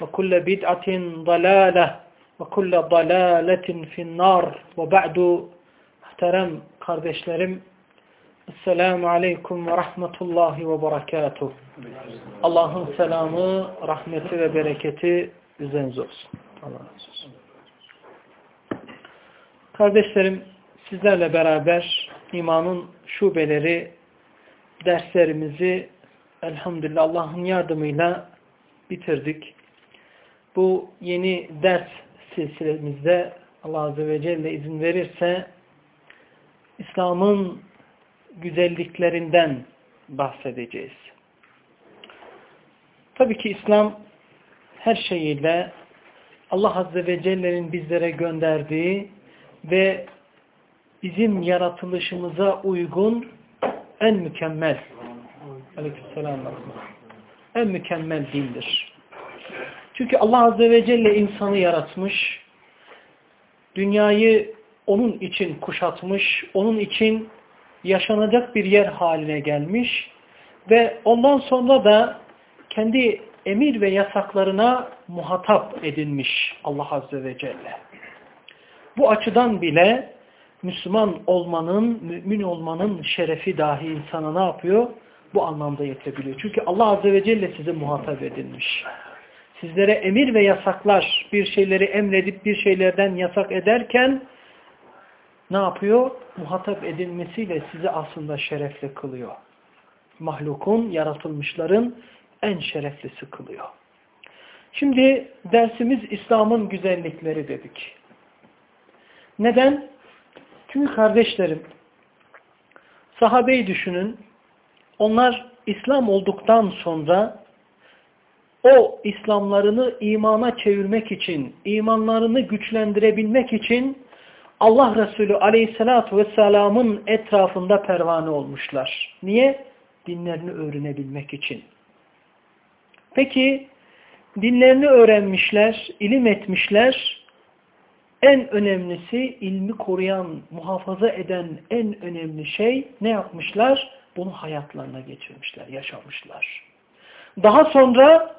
وكل بدعة ضلالة وكل ضلالة في النار وبعد محترم kardeşlerim Esselamu Aleyküm ve Rahmetullahi ve Berekatuhu. Allah'ın selamı, rahmeti ve bereketi üzerinize olsun. Allah razı olsun. Kardeşlerim, sizlerle beraber imanın şubeleri derslerimizi elhamdülillah Allah'ın yardımıyla bitirdik. Bu yeni ders silsilemizde Allah Azze ve Celle izin verirse İslam'ın güzelliklerinden bahsedeceğiz. Tabii ki İslam her şeyiyle Allah Azze ve Celle'nin bizlere gönderdiği ve bizim yaratılışımıza uygun en mükemmel Aleykümselam en mükemmel dindir. Çünkü Allah Azze ve Celle insanı yaratmış, dünyayı onun için kuşatmış, onun için yaşanacak bir yer haline gelmiş ve ondan sonra da kendi emir ve yasaklarına muhatap edinmiş Allah Azze ve Celle. Bu açıdan bile Müslüman olmanın, mümin olmanın şerefi dahi insana ne yapıyor? Bu anlamda yetebiliyor. Çünkü Allah Azze ve Celle size muhatap edilmiş. Sizlere emir ve yasaklar, bir şeyleri emredip bir şeylerden yasak ederken ne yapıyor? Muhatap edilmesiyle sizi aslında şerefli kılıyor. Mahlukun, yaratılmışların en şereflisi kılıyor. Şimdi dersimiz İslam'ın güzellikleri dedik. Neden? Çünkü kardeşlerim, sahabeyi düşünün, onlar İslam olduktan sonra o İslamlarını imana çevirmek için, imanlarını güçlendirebilmek için Allah Resulü aleyhissalatu vesselamın etrafında pervane olmuşlar. Niye? Dinlerini öğrenebilmek için. Peki dinlerini öğrenmişler, ilim etmişler. En önemlisi ilmi koruyan, muhafaza eden en önemli şey ne yapmışlar? Bunu hayatlarına geçirmişler, yaşamışlar. Daha sonra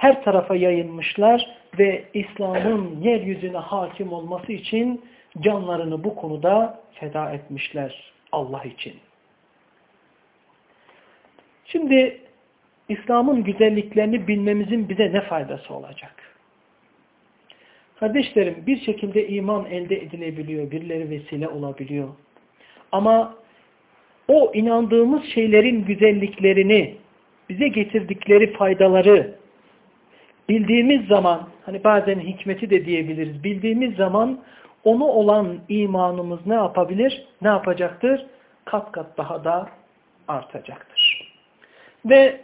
her tarafa yayılmışlar ve İslam'ın yeryüzüne hakim olması için canlarını bu konuda feda etmişler Allah için. Şimdi İslam'ın güzelliklerini bilmemizin bize ne faydası olacak? Kardeşlerim bir şekilde iman elde edilebiliyor, birileri vesile olabiliyor. Ama o inandığımız şeylerin güzelliklerini, bize getirdikleri faydaları bildiğimiz zaman, hani bazen hikmeti de diyebiliriz, bildiğimiz zaman onu olan imanımız ne yapabilir? Ne yapacaktır? Kat kat daha da artacaktır. Ve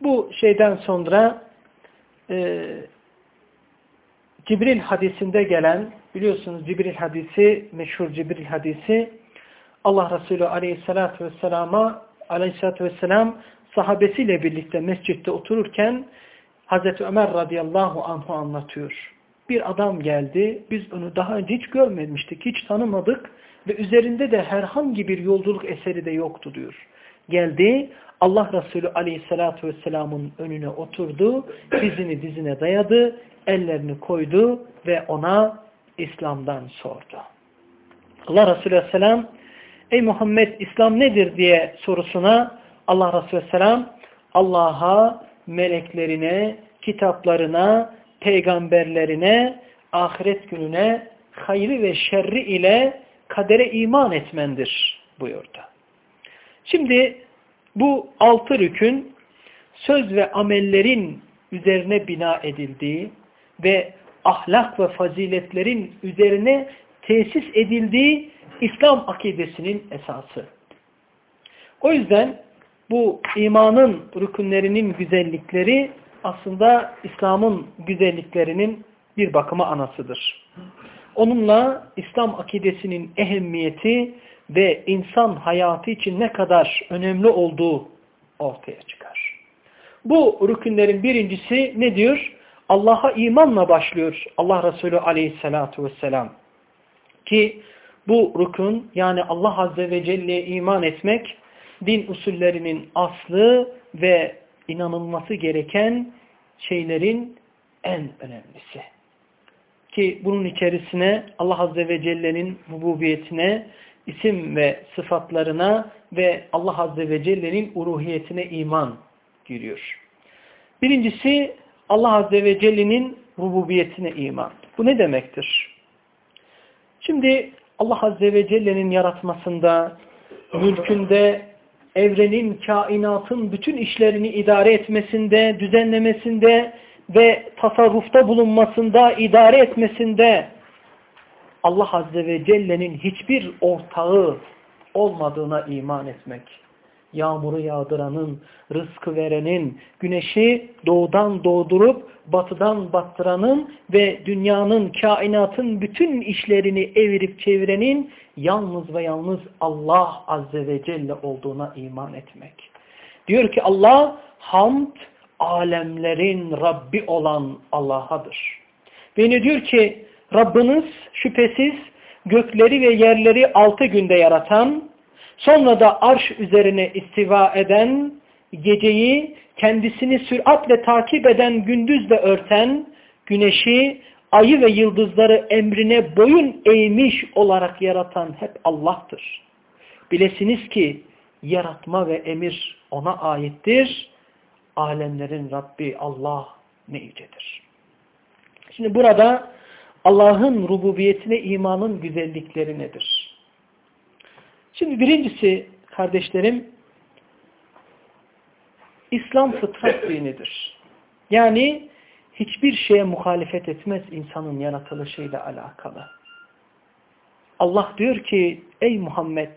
bu şeyden sonra e, Cibril hadisinde gelen, biliyorsunuz Cibril hadisi, meşhur Cibril hadisi, Allah Resulü aleyhissalatü vesselama, aleyhissalatü vesselam sahabesiyle birlikte mescitte otururken Hazreti Ömer radıyallahu anhu anlatıyor. Bir adam geldi, biz onu daha önce hiç görmemiştik, hiç tanımadık ve üzerinde de herhangi bir yolculuk eseri de yoktu diyor. Geldi, Allah Resulü aleyhissalatü vesselamın önüne oturdu, dizini dizine dayadı, ellerini koydu ve ona İslam'dan sordu. Allah Resulü aleyhisselam, ey Muhammed İslam nedir diye sorusuna Allah Resulü aleyhisselam, Allah'a, meleklerine, kitaplarına, peygamberlerine, ahiret gününe, hayrı ve şerri ile kadere iman etmendir buyurdu. Şimdi bu altı rükün söz ve amellerin üzerine bina edildiği ve ahlak ve faziletlerin üzerine tesis edildiği İslam akidesinin esası. O yüzden bu imanın rükünlerinin güzellikleri aslında İslam'ın güzelliklerinin bir bakıma anasıdır. Onunla İslam akidesinin ehemmiyeti ve insan hayatı için ne kadar önemli olduğu ortaya çıkar. Bu rükünlerin birincisi ne diyor? Allah'a imanla başlıyor Allah Resulü aleyhissalatu vesselam. Ki bu rükün yani Allah Azze ve Celle'ye iman etmek din usullerinin aslı ve inanılması gereken şeylerin en önemlisi. Ki bunun içerisine Allah Azze ve Celle'nin rububiyetine, isim ve sıfatlarına ve Allah Azze ve Celle'nin uruhiyetine iman giriyor. Birincisi Allah Azze ve Celle'nin rububiyetine iman. Bu ne demektir? Şimdi Allah Azze ve Celle'nin yaratmasında, mülkünde, evrenin, kainatın bütün işlerini idare etmesinde, düzenlemesinde ve tasarrufta bulunmasında, idare etmesinde Allah Azze ve Celle'nin hiçbir ortağı olmadığına iman etmek. Yağmuru yağdıranın, rızkı verenin, güneşi doğudan doğdurup batıdan battıranın ve dünyanın, kainatın bütün işlerini evirip çevirenin yalnız ve yalnız Allah Azze ve Celle olduğuna iman etmek. Diyor ki Allah hamd alemlerin Rabbi olan Allah'adır. Ve ne diyor ki Rabbiniz şüphesiz gökleri ve yerleri altı günde yaratan, sonra da arş üzerine istiva eden, geceyi kendisini süratle takip eden gündüzle örten, güneşi, ayı ve yıldızları emrine boyun eğmiş olarak yaratan hep Allah'tır. Bilesiniz ki yaratma ve emir ona aittir. Alemlerin Rabbi Allah ne yücedir. Şimdi burada Allah'ın rububiyetine imanın güzellikleri nedir? Şimdi birincisi kardeşlerim İslam fıtrat dinidir. Yani hiçbir şeye muhalefet etmez insanın yaratılışıyla alakalı. Allah diyor ki ey Muhammed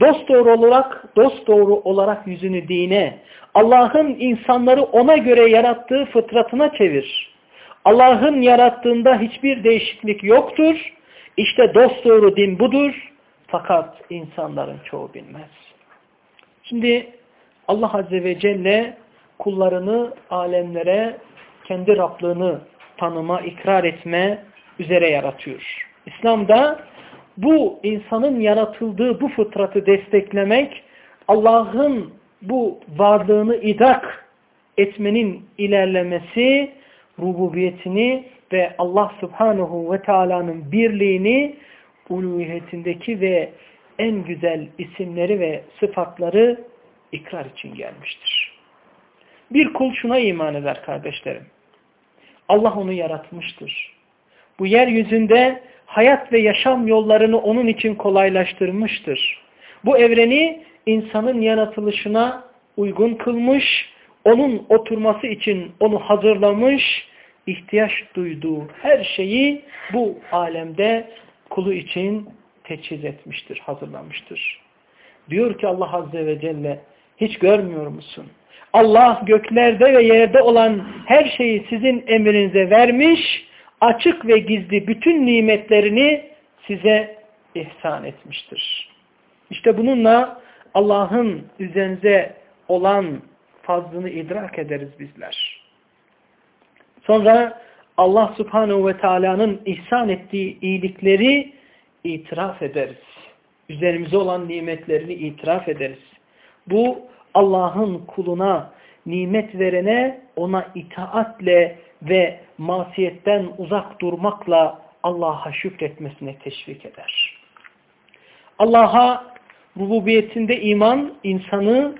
dost doğru olarak dost doğru olarak yüzünü dine Allah'ın insanları ona göre yarattığı fıtratına çevir. Allah'ın yarattığında hiçbir değişiklik yoktur. İşte dost doğru din budur. Fakat insanların çoğu bilmez. Şimdi Allah Azze ve Celle kullarını alemlere kendi Rablığını tanıma, ikrar etme üzere yaratıyor. İslam'da bu insanın yaratıldığı bu fıtratı desteklemek, Allah'ın bu varlığını idrak etmenin ilerlemesi, rububiyetini ve Allah subhanahu ve teala'nın birliğini uluhiyetindeki ve en güzel isimleri ve sıfatları ikrar için gelmiştir. Bir kul şuna iman eder kardeşlerim. Allah onu yaratmıştır. Bu yeryüzünde hayat ve yaşam yollarını onun için kolaylaştırmıştır. Bu evreni insanın yaratılışına uygun kılmış, onun oturması için onu hazırlamış, ihtiyaç duyduğu her şeyi bu alemde kulu için teçhiz etmiştir, hazırlamıştır. Diyor ki Allah Azze ve Celle, hiç görmüyor musun? Allah göklerde ve yerde olan her şeyi sizin emrinize vermiş, açık ve gizli bütün nimetlerini size ihsan etmiştir. İşte bununla Allah'ın üzerinize olan fazlını idrak ederiz bizler. Sonra Allah subhanehu ve teala'nın ihsan ettiği iyilikleri itiraf ederiz. Üzerimize olan nimetlerini itiraf ederiz. Bu Allah'ın kuluna, nimet verene ona itaatle ve masiyetten uzak durmakla Allah'a şükretmesine teşvik eder. Allah'a rububiyetinde iman insanı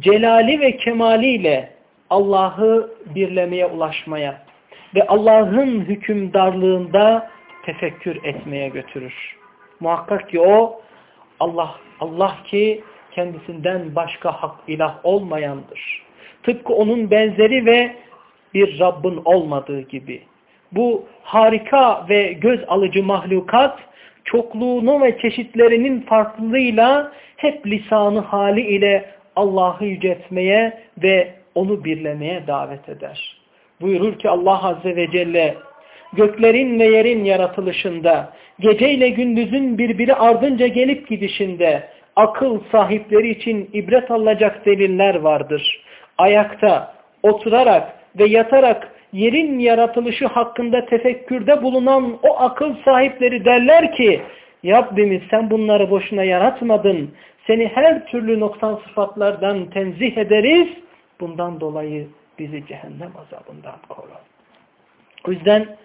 celali ve kemaliyle Allah'ı birlemeye ulaşmaya ve Allah'ın hükümdarlığında tefekkür etmeye götürür. Muhakkak ki o Allah Allah ki kendisinden başka hak ilah olmayandır. Tıpkı onun benzeri ve bir Rabbin olmadığı gibi. Bu harika ve göz alıcı mahlukat çokluğunu ve çeşitlerinin farklılığıyla hep lisanı hali ile Allah'ı yüceltmeye ve onu birlemeye davet eder. Buyurur ki Allah Azze ve Celle göklerin ve yerin yaratılışında, geceyle gündüzün birbiri ardınca gelip gidişinde akıl sahipleri için ibret alacak deliller vardır. Ayakta, oturarak ve yatarak yerin yaratılışı hakkında tefekkürde bulunan o akıl sahipleri derler ki Rabbimiz sen bunları boşuna yaratmadın. Seni her türlü noksan sıfatlardan tenzih ederiz. Bundan dolayı bizi cehennem azabından koru. O yüzden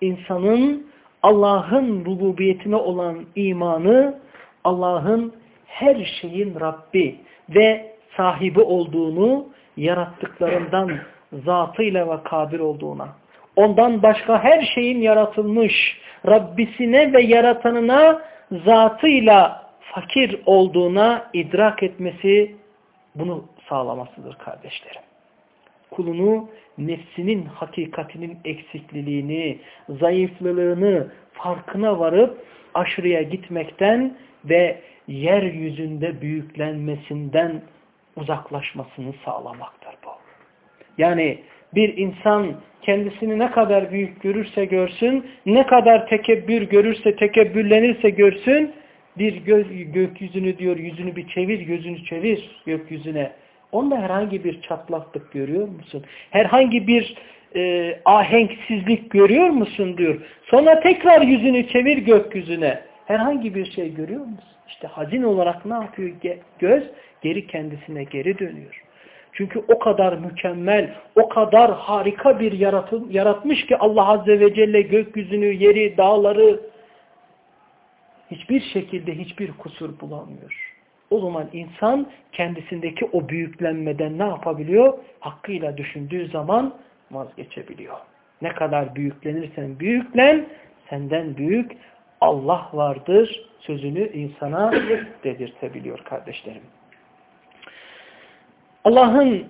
insanın Allah'ın rububiyetine olan imanı Allah'ın her şeyin Rabbi ve sahibi olduğunu yarattıklarından zatıyla ve kadir olduğuna, ondan başka her şeyin yaratılmış Rabbisine ve yaratanına zatıyla fakir olduğuna idrak etmesi bunu sağlamasıdır kardeşlerim. Kulunu nefsinin hakikatinin eksikliliğini, zayıflılığını farkına varıp aşırıya gitmekten ve yeryüzünde büyüklenmesinden uzaklaşmasını sağlamaktır bu. Yani bir insan kendisini ne kadar büyük görürse görsün, ne kadar tekebbür görürse, tekebbürlenirse görsün, bir göz, gökyüzünü diyor, yüzünü bir çevir, gözünü çevir gökyüzüne. Onda herhangi bir çatlaklık görüyor musun? Herhangi bir e, ahenksizlik görüyor musun diyor. Sonra tekrar yüzünü çevir gökyüzüne. Herhangi bir şey görüyor musun? İşte hazin olarak ne yapıyor göz? Geri kendisine geri dönüyor. Çünkü o kadar mükemmel, o kadar harika bir yaratım, yaratmış ki Allah Azze ve Celle gökyüzünü, yeri, dağları hiçbir şekilde hiçbir kusur bulamıyor. O zaman insan kendisindeki o büyüklenmeden ne yapabiliyor? Hakkıyla düşündüğü zaman vazgeçebiliyor. Ne kadar büyüklenirsen büyüklen, senden büyük Allah vardır sözünü insana dedirtebiliyor kardeşlerim. Allah'ın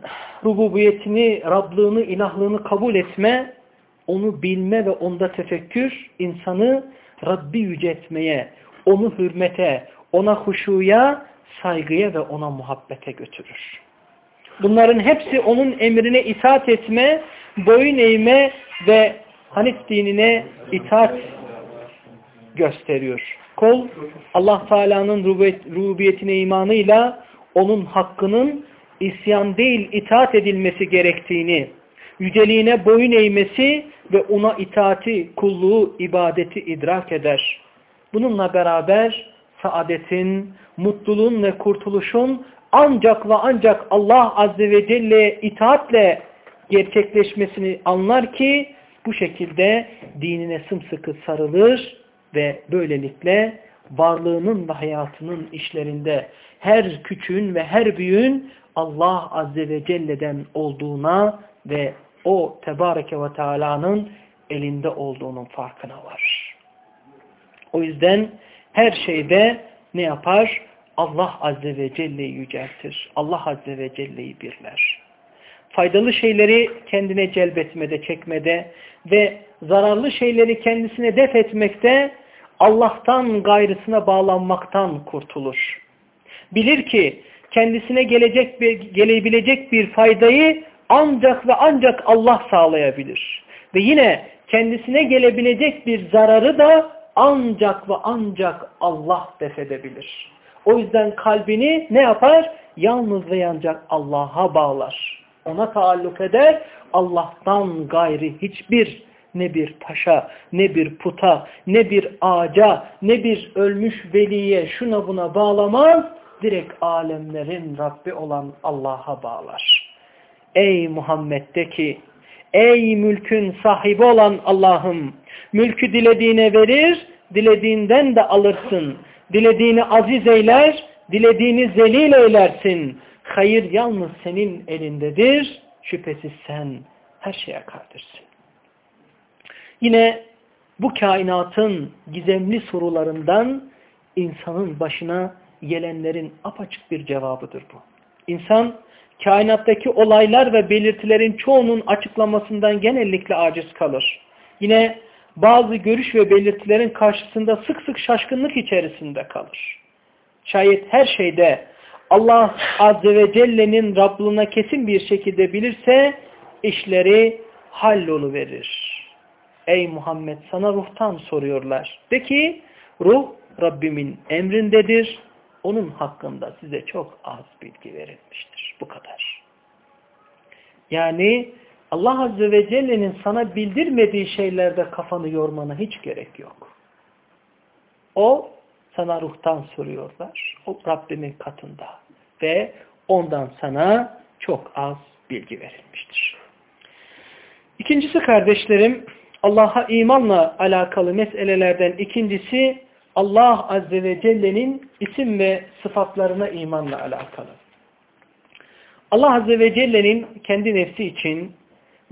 rububiyetini, Rablığını, ilahlığını kabul etme, onu bilme ve onda tefekkür insanı Rabbi yüceltmeye, onu hürmete, ona huşuya, saygıya ve ona muhabbete götürür. Bunların hepsi onun emrine itaat etme, boyun eğme ve Hanif dinine itaat gösteriyor. Kol Allah Teala'nın rububiyetine imanıyla onun hakkının isyan değil itaat edilmesi gerektiğini, yüceliğine boyun eğmesi ve ona itaati, kulluğu, ibadeti idrak eder. Bununla beraber saadetin, mutluluğun ve kurtuluşun ancak ve ancak Allah Azze ve Celle itaatle gerçekleşmesini anlar ki bu şekilde dinine sımsıkı sarılır ve böylelikle varlığının ve hayatının işlerinde her küçüğün ve her büyüğün Allah Azze ve Celle'den olduğuna ve o Tebareke ve Teala'nın elinde olduğunun farkına var. O yüzden her şeyde ne yapar? Allah Azze ve Celle'yi yüceltir. Allah Azze ve Celle'yi birler. Faydalı şeyleri kendine celbetmede, çekmede ve zararlı şeyleri kendisine def etmekte Allah'tan gayrısına bağlanmaktan kurtulur. Bilir ki kendisine gelecek bir, gelebilecek bir faydayı ancak ve ancak Allah sağlayabilir. Ve yine kendisine gelebilecek bir zararı da ancak ve ancak Allah defedebilir. O yüzden kalbini ne yapar? Yalnız ve ancak Allah'a bağlar. Ona taalluk eder, Allah'tan gayri hiçbir ne bir taşa, ne bir puta, ne bir ağaca, ne bir ölmüş veliye şuna buna bağlamaz. Direkt alemlerin Rabbi olan Allah'a bağlar. Ey Muhammed de ki, ey mülkün sahibi olan Allah'ım, mülkü dilediğine verir, dilediğinden de alırsın. Dilediğini aziz eyler, dilediğini zelil eylersin. Hayır yalnız senin elindedir. Şüphesiz sen her şeye kadirsin. Yine bu kainatın gizemli sorularından insanın başına gelenlerin apaçık bir cevabıdır bu. İnsan kainattaki olaylar ve belirtilerin çoğunun açıklamasından genellikle aciz kalır. Yine bazı görüş ve belirtilerin karşısında sık sık şaşkınlık içerisinde kalır. Şayet her şeyde Allah Azze ve Celle'nin Rablığına kesin bir şekilde bilirse işleri hallolu verir. Ey Muhammed sana ruhtan soruyorlar. De ki ruh Rabbimin emrindedir. Onun hakkında size çok az bilgi verilmiştir. Bu kadar. Yani Allah Azze ve Celle'nin sana bildirmediği şeylerde kafanı yormana hiç gerek yok. O sana ruhtan soruyorlar. O Rabbimin katında. Ve ondan sana çok az bilgi verilmiştir. İkincisi kardeşlerim, Allah'a imanla alakalı meselelerden ikincisi, Allah Azze ve Celle'nin isim ve sıfatlarına imanla alakalı. Allah Azze ve Celle'nin kendi nefsi için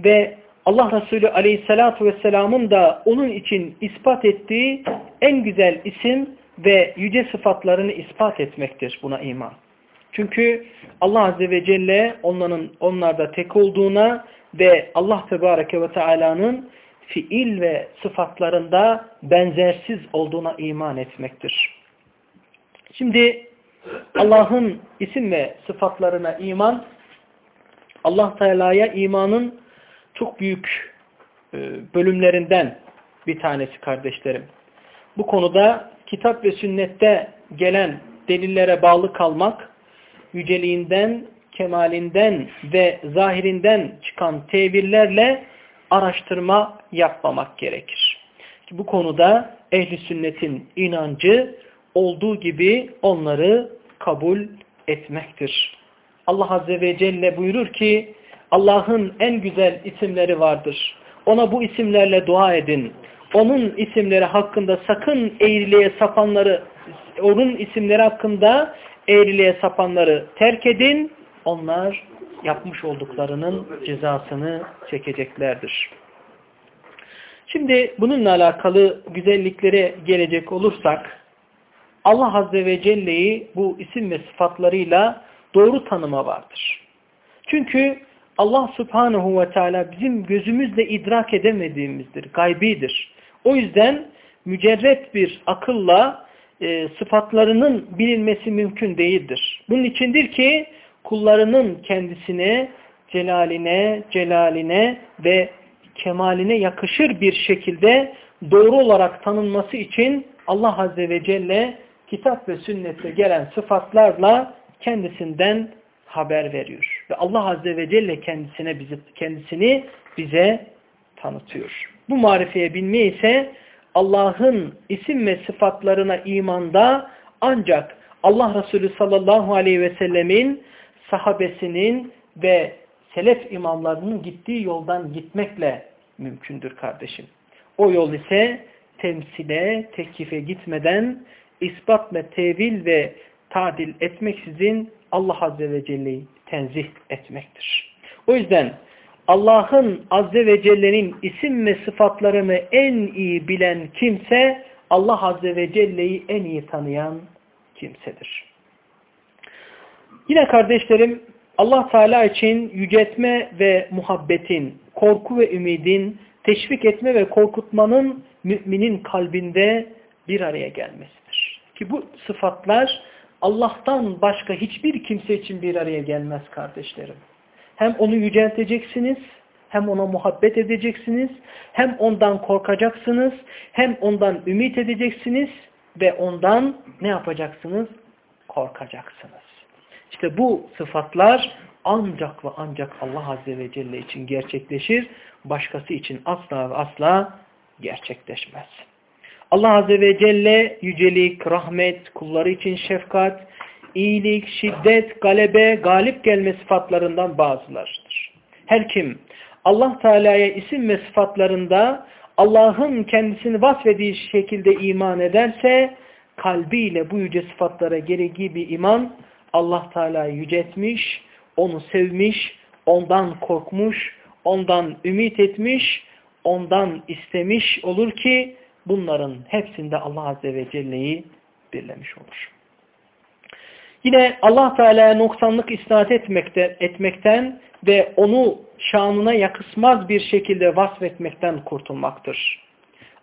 ve Allah Resulü Aleyhisselatü Vesselam'ın da onun için ispat ettiği en güzel isim ve yüce sıfatlarını ispat etmektir buna iman. Çünkü Allah Azze ve Celle onların onlarda tek olduğuna ve Allah Tebareke ve Teala'nın fiil ve sıfatlarında benzersiz olduğuna iman etmektir. Şimdi Allah'ın isim ve sıfatlarına iman, Allah Teala'ya imanın çok büyük e, bölümlerinden bir tanesi kardeşlerim. Bu konuda kitap ve sünnette gelen delillere bağlı kalmak, yüceliğinden, kemalinden ve zahirinden çıkan tebirlerle araştırma yapmamak gerekir. Bu konuda ehli sünnetin inancı olduğu gibi onları kabul etmektir. Allah Azze ve Celle buyurur ki Allah'ın en güzel isimleri vardır. Ona bu isimlerle dua edin. Onun isimleri hakkında sakın eğriliğe sapanları, onun isimleri hakkında eğriliğe sapanları terk edin. Onlar yapmış olduklarının cezasını çekeceklerdir. Şimdi bununla alakalı güzelliklere gelecek olursak Allah Azze ve Celle'yi bu isim ve sıfatlarıyla doğru tanıma vardır. Çünkü Allah Subhanahu ve Teala bizim gözümüzle idrak edemediğimizdir, gaybidir. O yüzden mücerret bir akılla e, sıfatlarının bilinmesi mümkün değildir. Bunun içindir ki kullarının kendisine, celaline, celaline ve kemaline yakışır bir şekilde doğru olarak tanınması için Allah Azze ve Celle kitap ve sünnette gelen sıfatlarla kendisinden haber veriyor. Ve Allah Azze ve Celle kendisine bizi, kendisini bize tanıtıyor. Bu marifeye bilme ise Allah'ın isim ve sıfatlarına imanda ancak Allah Resulü sallallahu aleyhi ve sellemin sahabesinin ve selef imamlarının gittiği yoldan gitmekle mümkündür kardeşim. O yol ise temsile, tekife gitmeden ispat ve tevil ve tadil etmeksizin Allah Azze ve Celle'yi tenzih etmektir. O yüzden Allah'ın Azze ve Celle'nin isim ve sıfatlarını en iyi bilen kimse Allah Azze ve Celle'yi en iyi tanıyan kimsedir. Yine kardeşlerim Allah Teala için yüceltme ve muhabbetin, korku ve ümidin, teşvik etme ve korkutmanın müminin kalbinde bir araya gelmesidir. Ki bu sıfatlar Allah'tan başka hiçbir kimse için bir araya gelmez kardeşlerim. Hem onu yücelteceksiniz, hem ona muhabbet edeceksiniz, hem ondan korkacaksınız, hem ondan ümit edeceksiniz ve ondan ne yapacaksınız? Korkacaksınız. İşte bu sıfatlar ancak ve ancak Allah Azze ve Celle için gerçekleşir. Başkası için asla ve asla gerçekleşmez. Allah Azze ve Celle yücelik, rahmet, kulları için şefkat, iyilik, şiddet, galebe, galip gelme sıfatlarından bazılarıdır. Her kim Allah Teala'ya isim ve sıfatlarında Allah'ın kendisini vasfediği şekilde iman ederse kalbiyle bu yüce sıfatlara gereği bir iman Allah Teala'yı yüceltmiş, onu sevmiş, ondan korkmuş, ondan ümit etmiş, ondan istemiş olur ki bunların hepsinde Allah Azze ve Celle'yi birlemiş olur. Yine Allah Teala'ya noksanlık isnat etmekte, etmekten ve onu şanına yakışmaz bir şekilde vasfetmekten kurtulmaktır.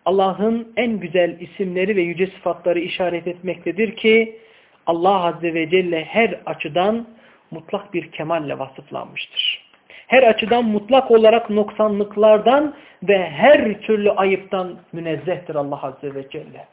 Allah'ın en güzel isimleri ve yüce sıfatları işaret etmektedir ki Allah Azze ve Celle her açıdan mutlak bir kemalle vasıflanmıştır. Her açıdan mutlak olarak noksanlıklardan ve her türlü ayıptan münezzehtir Allah Azze ve Celle.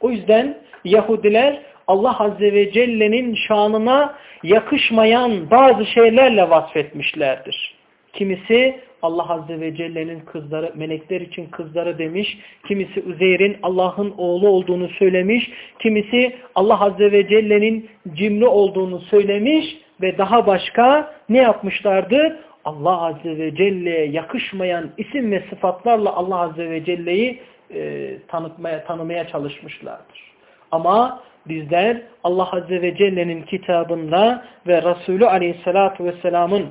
O yüzden Yahudiler Allah Azze ve Celle'nin şanına yakışmayan bazı şeylerle vasfetmişlerdir. Kimisi Allah Azze ve Celle'nin kızları, melekler için kızları demiş. Kimisi Uzeyr'in Allah'ın oğlu olduğunu söylemiş. Kimisi Allah Azze ve Celle'nin cimri olduğunu söylemiş. Ve daha başka ne yapmışlardı? Allah Azze ve Celle'ye yakışmayan isim ve sıfatlarla Allah Azze ve Celle'yi e, tanıtmaya, tanımaya çalışmışlardır. Ama bizler Allah Azze ve Celle'nin kitabında ve Resulü Aleyhisselatü Vesselam'ın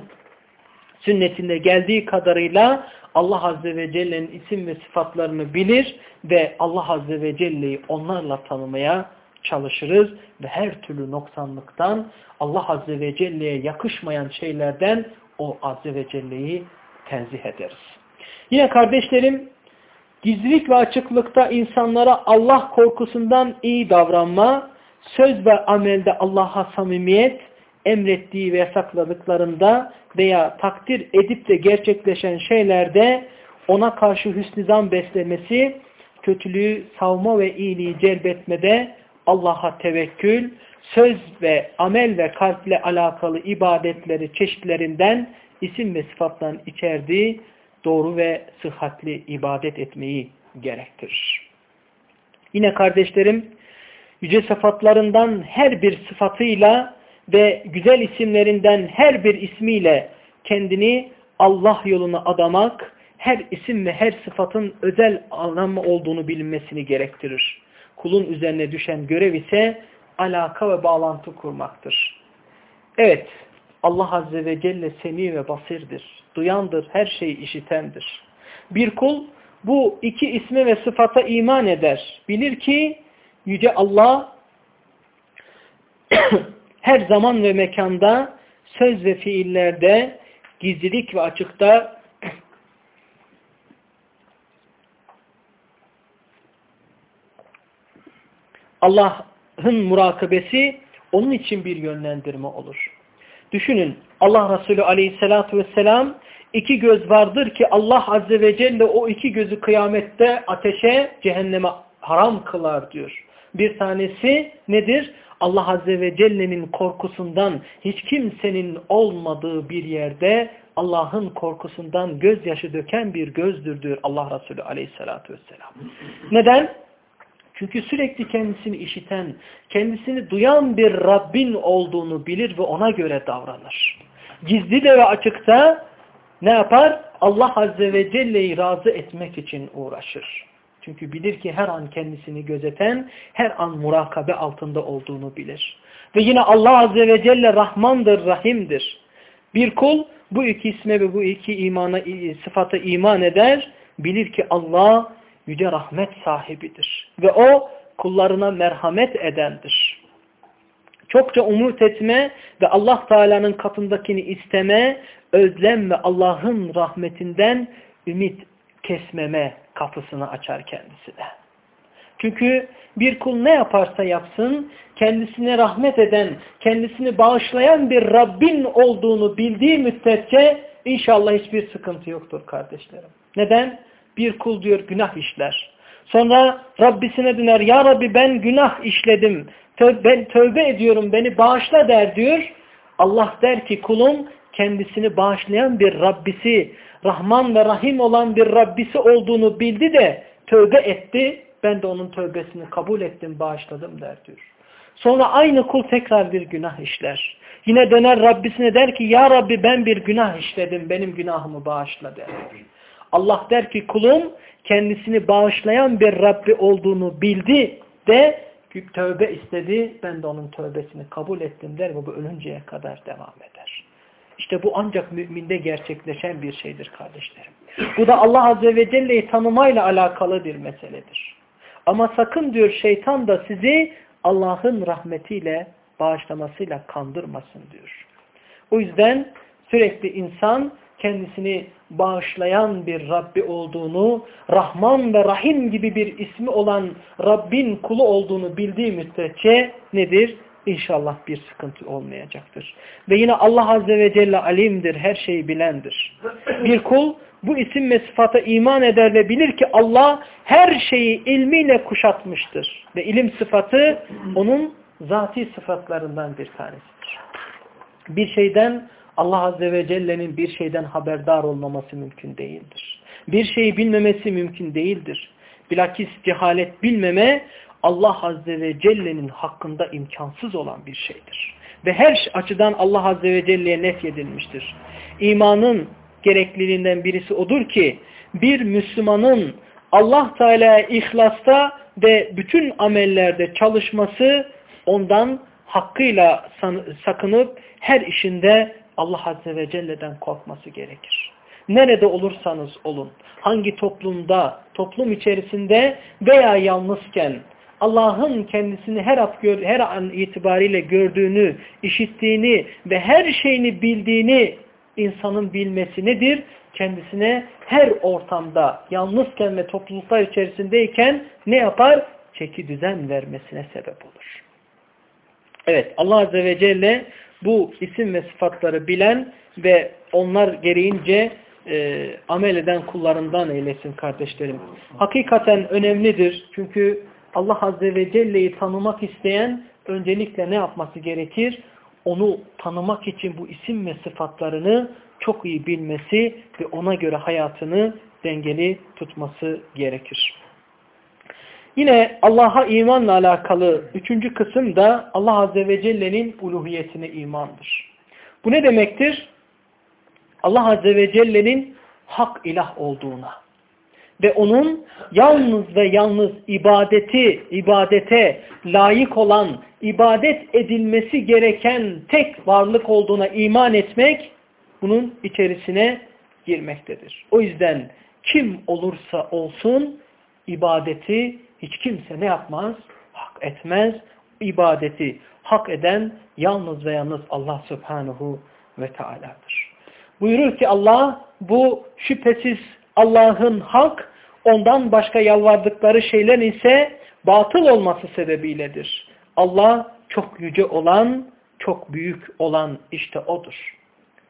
sünnetinde geldiği kadarıyla Allah Azze ve Celle'nin isim ve sıfatlarını bilir ve Allah Azze ve Celle'yi onlarla tanımaya çalışırız ve her türlü noksanlıktan Allah Azze ve Celle'ye yakışmayan şeylerden o Azze ve Celle'yi tenzih ederiz. Yine kardeşlerim gizlilik ve açıklıkta insanlara Allah korkusundan iyi davranma, söz ve amelde Allah'a samimiyet, emrettiği ve yasakladıklarında veya takdir edip de gerçekleşen şeylerde ona karşı hüsnizan beslemesi, kötülüğü savma ve iyiliği celbetmede Allah'a tevekkül, söz ve amel ve kalple alakalı ibadetleri çeşitlerinden isim ve sıfattan içerdiği doğru ve sıhhatli ibadet etmeyi gerektirir. Yine kardeşlerim, yüce sıfatlarından her bir sıfatıyla ve güzel isimlerinden her bir ismiyle kendini Allah yoluna adamak, her isim ve her sıfatın özel anlamı olduğunu bilinmesini gerektirir. Kulun üzerine düşen görev ise alaka ve bağlantı kurmaktır. Evet, Allah Azze ve Celle semi ve basirdir. Duyandır, her şeyi işitendir. Bir kul bu iki isme ve sıfata iman eder. Bilir ki Yüce Allah her zaman ve mekanda, söz ve fiillerde, gizlilik ve açıkta Allah'ın murakabesi onun için bir yönlendirme olur. Düşünün Allah Resulü aleyhissalatu vesselam iki göz vardır ki Allah azze ve celle o iki gözü kıyamette ateşe cehenneme haram kılar diyor. Bir tanesi nedir? Allah Azze ve Celle'nin korkusundan hiç kimsenin olmadığı bir yerde Allah'ın korkusundan gözyaşı döken bir gözdür diyor Allah Resulü Aleyhisselatü vesselam. Neden? Çünkü sürekli kendisini işiten, kendisini duyan bir Rabbin olduğunu bilir ve ona göre davranır. Gizli de ve açıkta ne yapar? Allah Azze ve Celle'yi razı etmek için uğraşır. Çünkü bilir ki her an kendisini gözeten, her an murakabe altında olduğunu bilir. Ve yine Allah Azze ve Celle Rahmandır, Rahim'dir. Bir kul bu iki isme ve bu iki imana, sıfata iman eder, bilir ki Allah yüce rahmet sahibidir. Ve o kullarına merhamet edendir. Çokça umut etme ve Allah Teala'nın katındakini isteme, özlem ve Allah'ın rahmetinden ümit kesmeme kapısını açar kendisine. Çünkü bir kul ne yaparsa yapsın, kendisine rahmet eden, kendisini bağışlayan bir Rabbin olduğunu bildiği müddetçe inşallah hiçbir sıkıntı yoktur kardeşlerim. Neden? Bir kul diyor günah işler. Sonra Rabbisine döner, ya Rabbi ben günah işledim, ben tövbe ediyorum beni bağışla der diyor. Allah der ki kulum kendisini bağışlayan bir Rabbisi, Rahman ve Rahim olan bir Rabbisi olduğunu bildi de tövbe etti. Ben de onun tövbesini kabul ettim, bağışladım der diyor. Sonra aynı kul tekrar bir günah işler. Yine döner Rabbisine der ki ya Rabbi ben bir günah işledim benim günahımı bağışla der. Allah der ki kulum kendisini bağışlayan bir Rabbi olduğunu bildi de tövbe istedi ben de onun tövbesini kabul ettim der ve bu ölünceye kadar devam eder. İşte bu ancak müminde gerçekleşen bir şeydir kardeşlerim. Bu da Allah Azze ve Celle'yi tanımayla alakalı bir meseledir. Ama sakın diyor şeytan da sizi Allah'ın rahmetiyle bağışlamasıyla kandırmasın diyor. O yüzden sürekli insan kendisini bağışlayan bir Rabbi olduğunu, Rahman ve Rahim gibi bir ismi olan Rabbin kulu olduğunu bildiği müddetçe nedir? İnşallah bir sıkıntı olmayacaktır. Ve yine Allah Azze ve Celle alimdir, her şeyi bilendir. Bir kul bu isim ve sıfata iman eder ve bilir ki Allah her şeyi ilmiyle kuşatmıştır. Ve ilim sıfatı onun zati sıfatlarından bir tanesidir. Bir şeyden Allah Azze ve Celle'nin bir şeyden haberdar olmaması mümkün değildir. Bir şeyi bilmemesi mümkün değildir. Bilakis cehalet bilmeme Allah Azze ve Celle'nin hakkında imkansız olan bir şeydir. Ve her açıdan Allah Azze ve Celle'ye nefyedilmiştir. İmanın gerekliliğinden birisi odur ki bir Müslümanın Allah Teala'ya ihlasta ve bütün amellerde çalışması ondan hakkıyla sakınıp her işinde Allah Azze ve Celle'den korkması gerekir. Nerede olursanız olun, hangi toplumda, toplum içerisinde veya yalnızken Allah'ın kendisini her, her an itibariyle gördüğünü, işittiğini ve her şeyini bildiğini insanın bilmesi nedir? Kendisine her ortamda yalnızken ve topluluklar içerisindeyken ne yapar? Çeki düzen vermesine sebep olur. Evet Allah Azze ve Celle bu isim ve sıfatları bilen ve onlar gereğince e, amel eden kullarından eylesin kardeşlerim. Hakikaten önemlidir. Çünkü Allah Azze ve Celle'yi tanımak isteyen öncelikle ne yapması gerekir? Onu tanımak için bu isim ve sıfatlarını çok iyi bilmesi ve ona göre hayatını dengeli tutması gerekir. Yine Allah'a imanla alakalı üçüncü kısım da Allah Azze ve Celle'nin uluhiyetine imandır. Bu ne demektir? Allah Azze ve Celle'nin hak ilah olduğuna ve onun yalnız ve yalnız ibadeti, ibadete layık olan, ibadet edilmesi gereken tek varlık olduğuna iman etmek bunun içerisine girmektedir. O yüzden kim olursa olsun ibadeti hiç kimse ne yapmaz? Hak etmez. İbadeti hak eden yalnız ve yalnız Allah Subhanahu ve Teala'dır. Buyurur ki Allah bu şüphesiz Allah'ın hak ondan başka yalvardıkları şeyler ise batıl olması sebebiyledir. Allah çok yüce olan, çok büyük olan işte odur.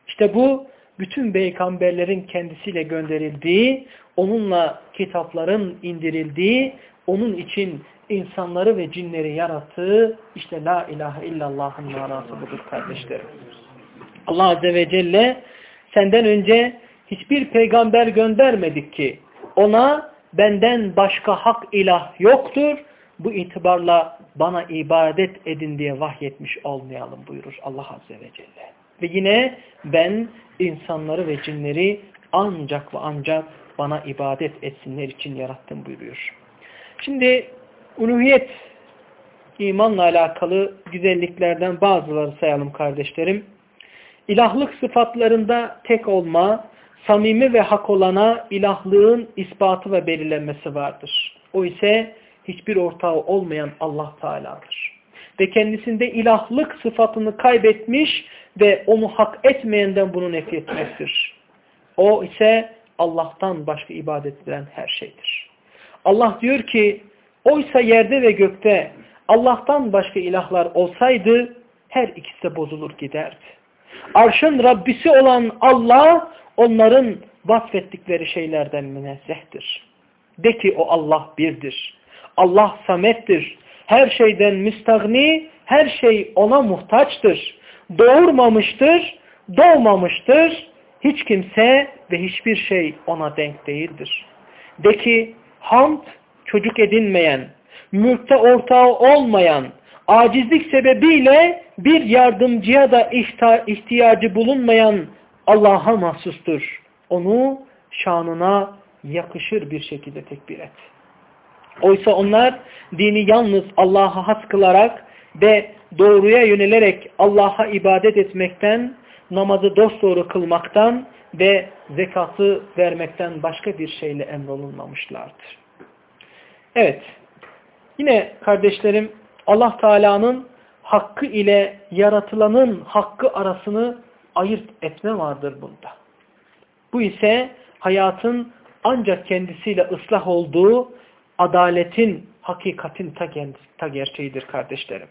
İşte bu bütün peygamberlerin kendisiyle gönderildiği, onunla kitapların indirildiği, onun için insanları ve cinleri yarattığı işte la ilahe illallah'ın manası budur kardeşlerim. Allah Azze ve Celle senden önce hiçbir peygamber göndermedik ki ona benden başka hak ilah yoktur. Bu itibarla bana ibadet edin diye vahyetmiş olmayalım buyurur Allah Azze ve Celle. Ve yine ben insanları ve cinleri ancak ve ancak bana ibadet etsinler için yarattım buyuruyor. Şimdi uluhiyet imanla alakalı güzelliklerden bazıları sayalım kardeşlerim. İlahlık sıfatlarında tek olma, samimi ve hak olana ilahlığın ispatı ve belirlenmesi vardır. O ise hiçbir ortağı olmayan Allah Teala'dır. Ve kendisinde ilahlık sıfatını kaybetmiş ve onu hak etmeyenden bunu nefretmektir. O ise Allah'tan başka ibadet edilen her şeydir. Allah diyor ki oysa yerde ve gökte Allah'tan başka ilahlar olsaydı her ikisi de bozulur giderdi. Arşın Rabbisi olan Allah onların vasfettikleri şeylerden münezzehtir. De ki o Allah birdir. Allah samettir. Her şeyden müstahni, her şey ona muhtaçtır. Doğurmamıştır, doğmamıştır. Hiç kimse ve hiçbir şey ona denk değildir. De ki hamd çocuk edinmeyen, mülkte ortağı olmayan, acizlik sebebiyle bir yardımcıya da ihtiyacı bulunmayan Allah'a mahsustur. Onu şanına yakışır bir şekilde tekbir et. Oysa onlar dini yalnız Allah'a has kılarak ve doğruya yönelerek Allah'a ibadet etmekten, namazı dosdoğru kılmaktan ve zekatı vermekten başka bir şeyle emrolunmamışlardır. Evet, yine kardeşlerim Allah Teala'nın hakkı ile yaratılanın hakkı arasını ayırt etme vardır bunda. Bu ise hayatın ancak kendisiyle ıslah olduğu adaletin, hakikatin ta, ta gerçeğidir kardeşlerim.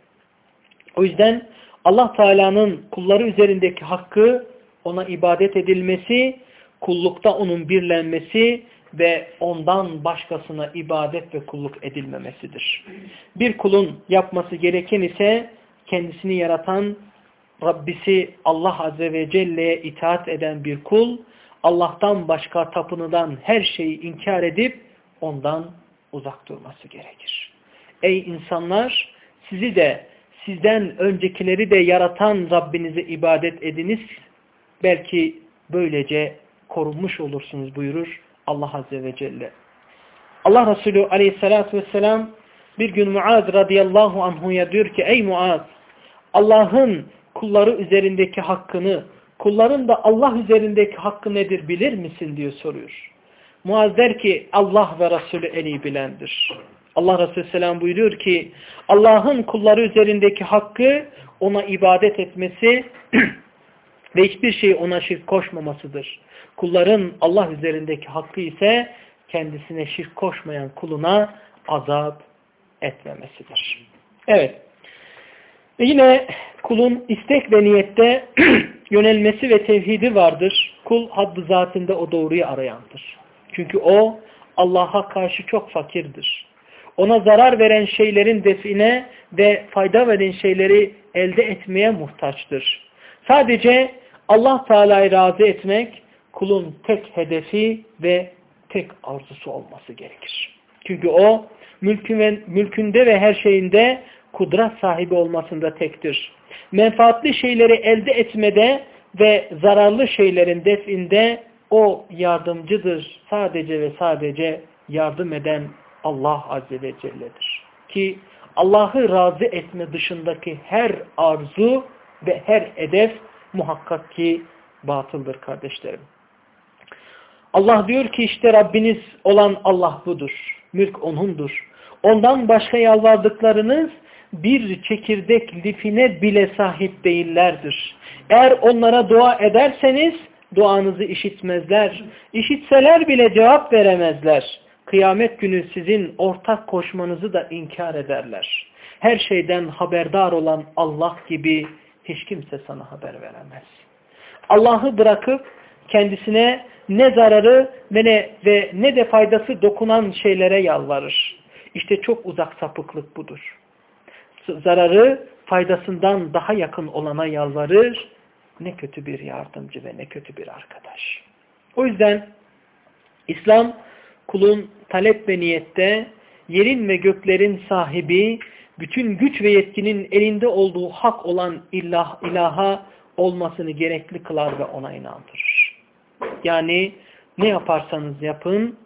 O yüzden Allah Teala'nın kulları üzerindeki hakkı ona ibadet edilmesi, kullukta onun birlenmesi ve ondan başkasına ibadet ve kulluk edilmemesidir. Bir kulun yapması gereken ise kendisini yaratan Rabbisi Allah Azze ve Celle'ye itaat eden bir kul, Allah'tan başka tapınıdan her şeyi inkar edip ondan uzak durması gerekir. Ey insanlar sizi de sizden öncekileri de yaratan Rabbinize ibadet ediniz. Belki böylece korunmuş olursunuz buyurur Allah Azze ve Celle. Allah Resulü aleyhissalatü vesselam bir gün Muaz radıyallahu anhuya diyor ki ey Muaz Allah'ın kulları üzerindeki hakkını kulların da Allah üzerindeki hakkı nedir bilir misin diye soruyor. Muaz der ki Allah ve Resulü en iyi bilendir. Allah Resulü Selam buyuruyor ki Allah'ın kulları üzerindeki hakkı ona ibadet etmesi ve hiçbir şey ona şirk koşmamasıdır. Kulların Allah üzerindeki hakkı ise kendisine şirk koşmayan kuluna azap etmemesidir. Evet. Ve yine kulun istek ve niyette yönelmesi ve tevhidi vardır. Kul haddi zatinde o doğruyu arayandır. Çünkü o Allah'a karşı çok fakirdir. Ona zarar veren şeylerin define ve fayda veren şeyleri elde etmeye muhtaçtır. Sadece Allah Teala'yı razı etmek kulun tek hedefi ve tek arzusu olması gerekir. Çünkü o mülkünde ve her şeyinde kudret sahibi olmasında tektir. Menfaatli şeyleri elde etmede ve zararlı şeylerin definde o yardımcıdır. Sadece ve sadece yardım eden Allah Azze ve Celle'dir. Ki Allah'ı razı etme dışındaki her arzu ve her hedef muhakkak ki batıldır kardeşlerim. Allah diyor ki işte Rabbiniz olan Allah budur. Mülk O'nundur. Ondan başka yalvardıklarınız bir çekirdek lifine bile sahip değillerdir. Eğer onlara dua ederseniz duanızı işitmezler. İşitseler bile cevap veremezler. Kıyamet günü sizin ortak koşmanızı da inkar ederler. Her şeyden haberdar olan Allah gibi hiç kimse sana haber veremez. Allah'ı bırakıp kendisine ne zararı ne, ve ne de faydası dokunan şeylere yalvarır. İşte çok uzak sapıklık budur. Zararı faydasından daha yakın olana yalvarır. Ne kötü bir yardımcı ve ne kötü bir arkadaş. O yüzden İslam kulun talep ve niyette yerin ve göklerin sahibi, bütün güç ve yetkinin elinde olduğu hak olan ilah, ilaha olmasını gerekli kılar ve ona inandırır. Yani ne yaparsanız yapın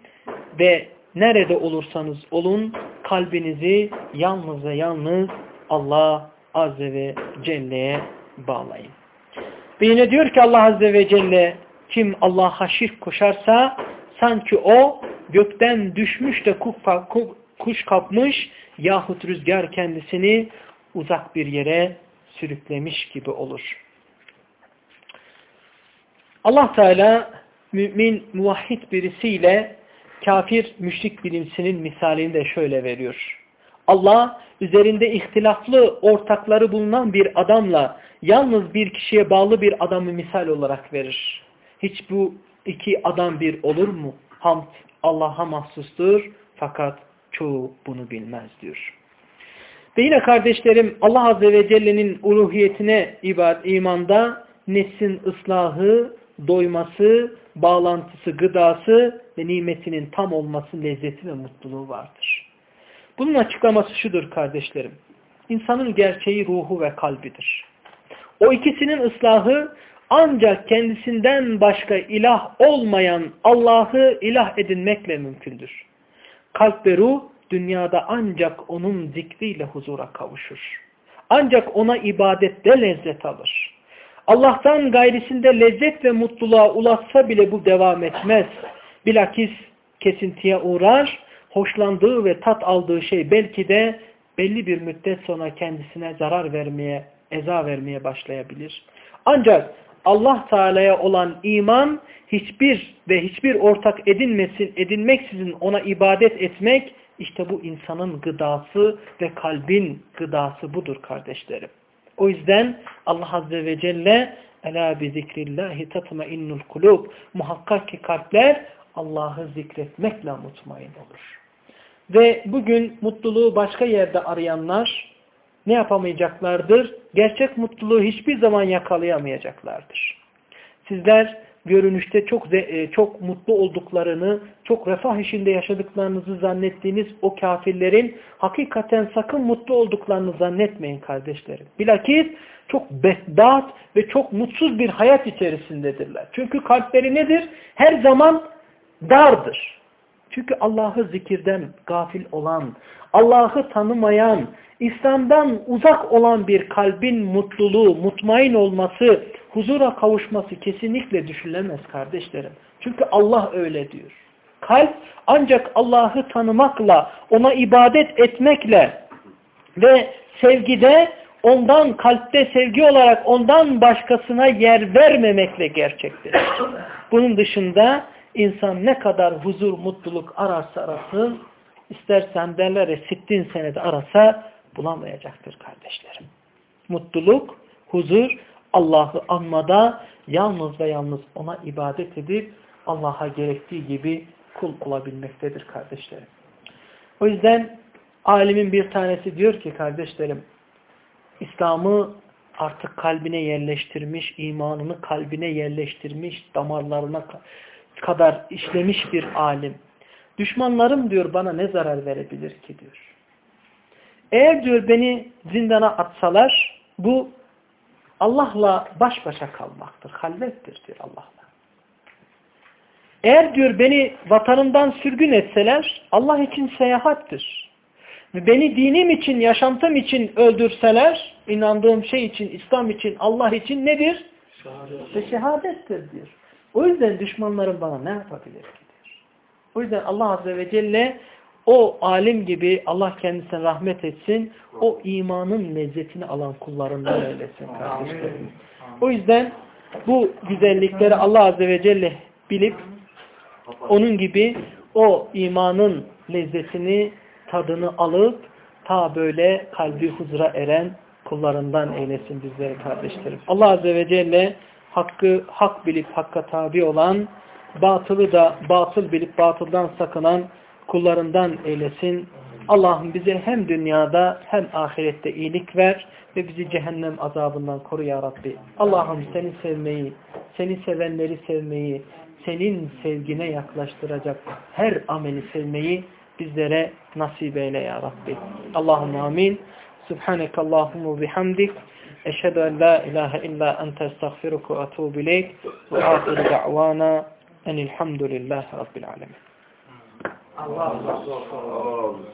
ve nerede olursanız olun kalbinizi yalnız ve yalnız Allah Azze ve Celle'ye bağlayın. Ve yine diyor ki Allah Azze ve Celle kim Allah'a şirk koşarsa sanki o gökten düşmüş de kuş kapmış yahut rüzgar kendisini uzak bir yere sürüklemiş gibi olur. Allah Teala mümin muvahhid birisiyle kafir müşrik bilimsinin misalini de şöyle veriyor. Allah üzerinde ihtilaflı ortakları bulunan bir adamla yalnız bir kişiye bağlı bir adamı misal olarak verir. Hiç bu iki adam bir olur mu? Hamd Allah'a mahsustur fakat çoğu bunu bilmez diyor. Ve yine kardeşlerim Allah Azze ve Celle'nin uluhiyetine ibad, imanda nefsin ıslahı, doyması, bağlantısı, gıdası ve nimetinin tam olması, lezzeti ve mutluluğu vardır. Bunun açıklaması şudur kardeşlerim. İnsanın gerçeği ruhu ve kalbidir. O ikisinin ıslahı ancak kendisinden başka ilah olmayan Allah'ı ilah edinmekle mümkündür. Kalp ve ruh dünyada ancak onun zikriyle huzura kavuşur. Ancak ona ibadette lezzet alır. Allah'tan gayrisinde lezzet ve mutluluğa ulaşsa bile bu devam etmez. Bilakis kesintiye uğrar, hoşlandığı ve tat aldığı şey belki de belli bir müddet sonra kendisine zarar vermeye, eza vermeye başlayabilir. Ancak Allah Teala'ya olan iman hiçbir ve hiçbir ortak edinmesin, edinmeksizin ona ibadet etmek işte bu insanın gıdası ve kalbin gıdası budur kardeşlerim. O yüzden Allah Azze ve Celle Ela bi zikrillahi tatmainnul kulub Muhakkak ki kalpler Allah'ı zikretmekle mutmain olur. Ve bugün mutluluğu başka yerde arayanlar ne yapamayacaklardır? Gerçek mutluluğu hiçbir zaman yakalayamayacaklardır. Sizler görünüşte çok e, çok mutlu olduklarını, çok refah içinde yaşadıklarınızı zannettiğiniz o kafirlerin hakikaten sakın mutlu olduklarını zannetmeyin kardeşlerim. Bilakis çok bedbat ve çok mutsuz bir hayat içerisindedirler. Çünkü kalpleri nedir? Her zaman dardır. Çünkü Allah'ı zikirden gafil olan, Allah'ı tanımayan, İslam'dan uzak olan bir kalbin mutluluğu, mutmain olması, huzura kavuşması kesinlikle düşünülemez kardeşlerim. Çünkü Allah öyle diyor. Kalp ancak Allah'ı tanımakla, ona ibadet etmekle ve sevgide ondan kalpte sevgi olarak ondan başkasına yer vermemekle gerçektir. Bunun dışında insan ne kadar huzur, mutluluk ararsa arasın, istersen derler ya sittin senede arasa bulamayacaktır kardeşlerim. Mutluluk, huzur Allah'ı anmada yalnız ve yalnız ona ibadet edip Allah'a gerektiği gibi kul olabilmektedir kardeşlerim. O yüzden alimin bir tanesi diyor ki kardeşlerim İslam'ı artık kalbine yerleştirmiş, imanını kalbine yerleştirmiş, damarlarına kadar işlemiş bir alim. Düşmanlarım diyor bana ne zarar verebilir ki diyor. Eğer diyor beni zindana atsalar bu Allah'la baş başa kalmaktır. Halvettir diyor Allah'la. Eğer diyor beni vatanımdan sürgün etseler Allah için seyahattir. Beni dinim için, yaşantım için öldürseler, inandığım şey için, İslam için, Allah için nedir? Şehadettir diyor. O yüzden düşmanlarım bana ne yapabilir. O yüzden Allah Azze ve Celle o alim gibi Allah kendisine rahmet etsin. O imanın lezzetini alan kullarından eylesin kardeşlerim. O yüzden bu güzellikleri Allah Azze ve Celle bilip onun gibi o imanın lezzetini, tadını alıp ta böyle kalbi huzura eren kullarından eylesin bizleri kardeşlerim. Allah Azze ve Celle hakkı hak bilip hakka tabi olan, batılı da batıl bilip batıldan sakınan kullarından eylesin. Allah'ım bize hem dünyada hem ahirette iyilik ver ve bizi cehennem azabından koru ya Rabbi. Allah'ım seni sevmeyi, seni sevenleri sevmeyi, senin sevgine yaklaştıracak her ameli sevmeyi bizlere nasip eyle ya Rabbi. Allah'ım amin. Subhaneke Allahumma bihamdik. Eşhedü en la ilahe illa ente estağfiruka ve etûbü ileyk ve ahiru da'vana enilhamdülillahi rabbil alemin. Allah razı olsun.